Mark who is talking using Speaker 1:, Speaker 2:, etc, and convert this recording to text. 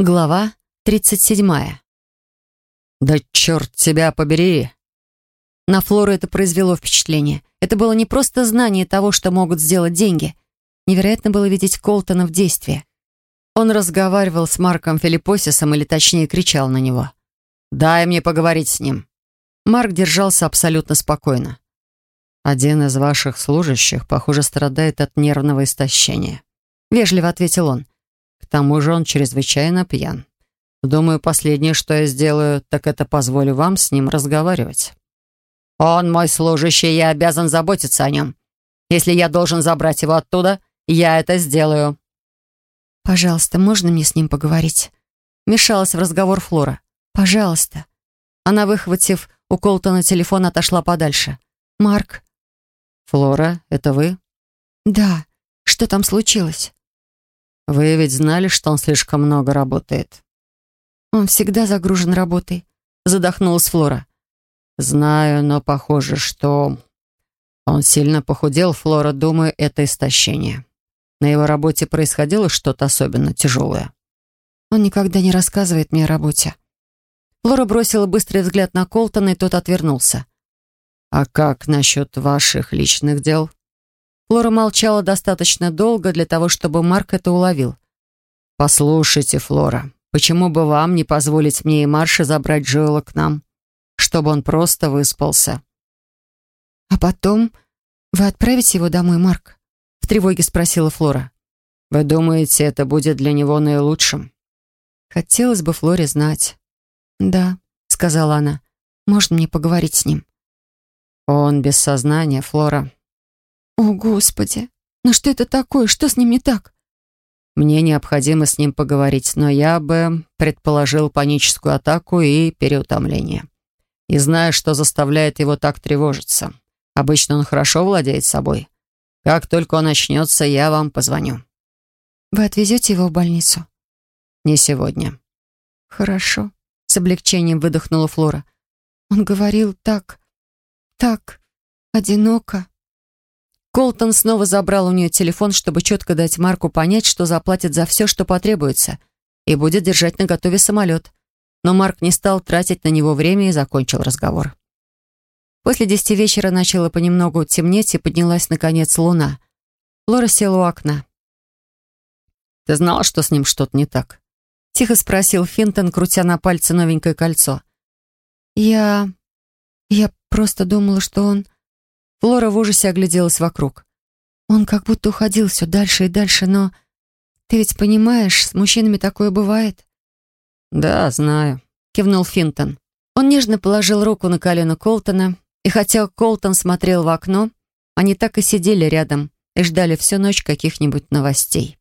Speaker 1: Глава 37.
Speaker 2: «Да черт тебя побери!»
Speaker 1: На Флору это произвело впечатление. Это было не просто знание того, что могут сделать деньги. Невероятно было видеть Колтона в действии. Он разговаривал с Марком Филиппосисом, или точнее кричал на него. «Дай мне поговорить с ним». Марк держался абсолютно спокойно. «Один из ваших служащих, похоже, страдает от нервного истощения», — вежливо ответил он. Тому же он чрезвычайно пьян. Думаю, последнее, что я сделаю, так это позволю вам с ним разговаривать. Он мой служащий, я обязан заботиться о нем. Если я должен забрать его оттуда, я это сделаю. Пожалуйста, можно мне с ним поговорить? Мешалась в разговор Флора. Пожалуйста. Она, выхватив у Колтона телефон, отошла подальше. «Марк?»
Speaker 2: «Флора, это вы?»
Speaker 1: «Да. Что там случилось?»
Speaker 2: Вы ведь знали, что он слишком много работает.
Speaker 1: Он всегда загружен работой, задохнулась Флора.
Speaker 2: Знаю, но похоже, что он сильно похудел, Флора, думаю, это истощение. На его работе происходило что-то особенно тяжелое.
Speaker 1: Он никогда не рассказывает мне о работе. Флора бросила быстрый взгляд на Колтона, и тот отвернулся.
Speaker 2: «А как насчет ваших личных дел?»
Speaker 1: Флора молчала достаточно долго для того, чтобы Марк это уловил.
Speaker 2: «Послушайте, Флора, почему бы вам не позволить мне и Марше забрать Джоэла к нам, чтобы он просто выспался?»
Speaker 1: «А потом вы отправите его домой, Марк?» — в тревоге спросила Флора.
Speaker 2: «Вы думаете, это будет для него наилучшим?»
Speaker 1: «Хотелось бы Флоре знать». «Да», — сказала она, — «можно мне поговорить с ним?»
Speaker 2: «Он без сознания, Флора»,
Speaker 1: «О, Господи! Ну что это такое? Что с ним не так?»
Speaker 2: «Мне необходимо с ним поговорить, но я бы предположил паническую атаку и переутомление. И знаю, что заставляет его так тревожиться. Обычно он хорошо владеет собой. Как только он очнется, я вам позвоню».
Speaker 1: «Вы отвезете его в больницу?»
Speaker 2: «Не сегодня».
Speaker 1: «Хорошо», — с облегчением выдохнула Флора. «Он говорил так, так одиноко». Колтон снова забрал у нее телефон, чтобы четко дать Марку понять, что заплатит за все, что потребуется, и будет держать наготове самолет. Но Марк не стал тратить на него время и закончил разговор. После десяти вечера начало понемногу темнеть, и поднялась, наконец, луна. Лора села у окна.
Speaker 2: «Ты знала, что с ним что-то не так?»
Speaker 1: Тихо спросил Финтон, крутя на пальце новенькое кольцо. «Я... я просто думала, что он...» Флора в ужасе огляделась вокруг. Он как будто уходил все дальше и дальше, но... Ты ведь понимаешь, с мужчинами такое бывает.
Speaker 2: «Да, знаю», — кивнул Финтон.
Speaker 1: Он нежно положил руку на колено Колтона, и хотя Колтон смотрел в окно, они так и сидели рядом и ждали всю ночь каких-нибудь новостей.